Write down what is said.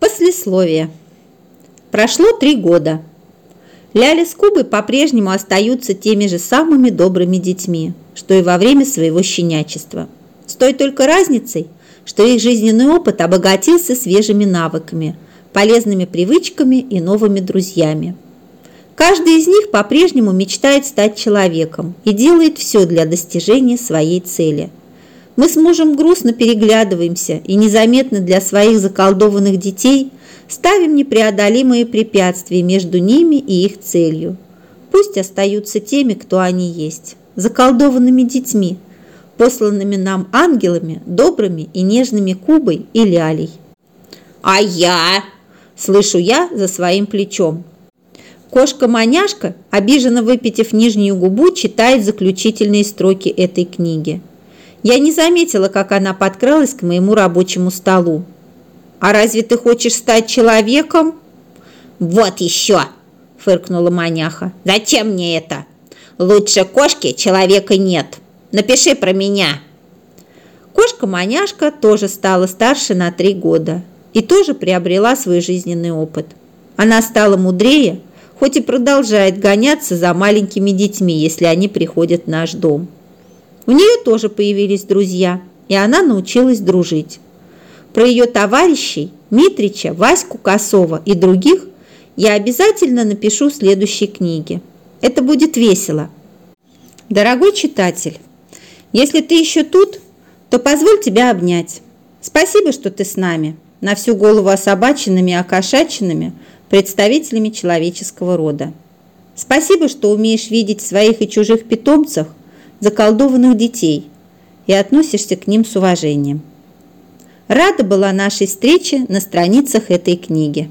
Послесловие. Прошло три года. Ляля с Кубой по-прежнему остаются теми же самыми добрыми детьми, что и во время своего щенячества. С той только разницей, что их жизненный опыт обогатился свежими навыками, полезными привычками и новыми друзьями. Каждый из них по-прежнему мечтает стать человеком и делает все для достижения своей цели. Мы с мужем грустно переглядываемся и незаметно для своих заколдованных детей ставим непреодолимые препятствия между ними и их целью. Пусть остаются теми, кто они есть, заколдованными детьми, посланными нам ангелами, добрыми и нежными Кубой и Лялей. «А я?» – слышу я за своим плечом. Кошка-маняшка, обиженно выпитив нижнюю губу, читает заключительные строки этой книги. Я не заметила, как она подкралась к моему рабочему столу. «А разве ты хочешь стать человеком?» «Вот еще!» – фыркнула маняха. «Зачем мне это? Лучше кошки человека нет. Напиши про меня». Кошка-маняшка тоже стала старше на три года и тоже приобрела свой жизненный опыт. Она стала мудрее, хоть и продолжает гоняться за маленькими детьми, если они приходят в наш дом. У нее тоже появились друзья, и она научилась дружить. Про ее товарищей Митрича, Ваську Косова и других я обязательно напишу в следующей книге. Это будет весело. Дорогой читатель, если ты еще тут, то позволь тебя обнять. Спасибо, что ты с нами, на всю голову особаченными и окошаченными представителями человеческого рода. Спасибо, что умеешь видеть своих и чужих питомцев, заколдованных детей, и относишься к ним с уважением. Рада была нашей встрече на страницах этой книги.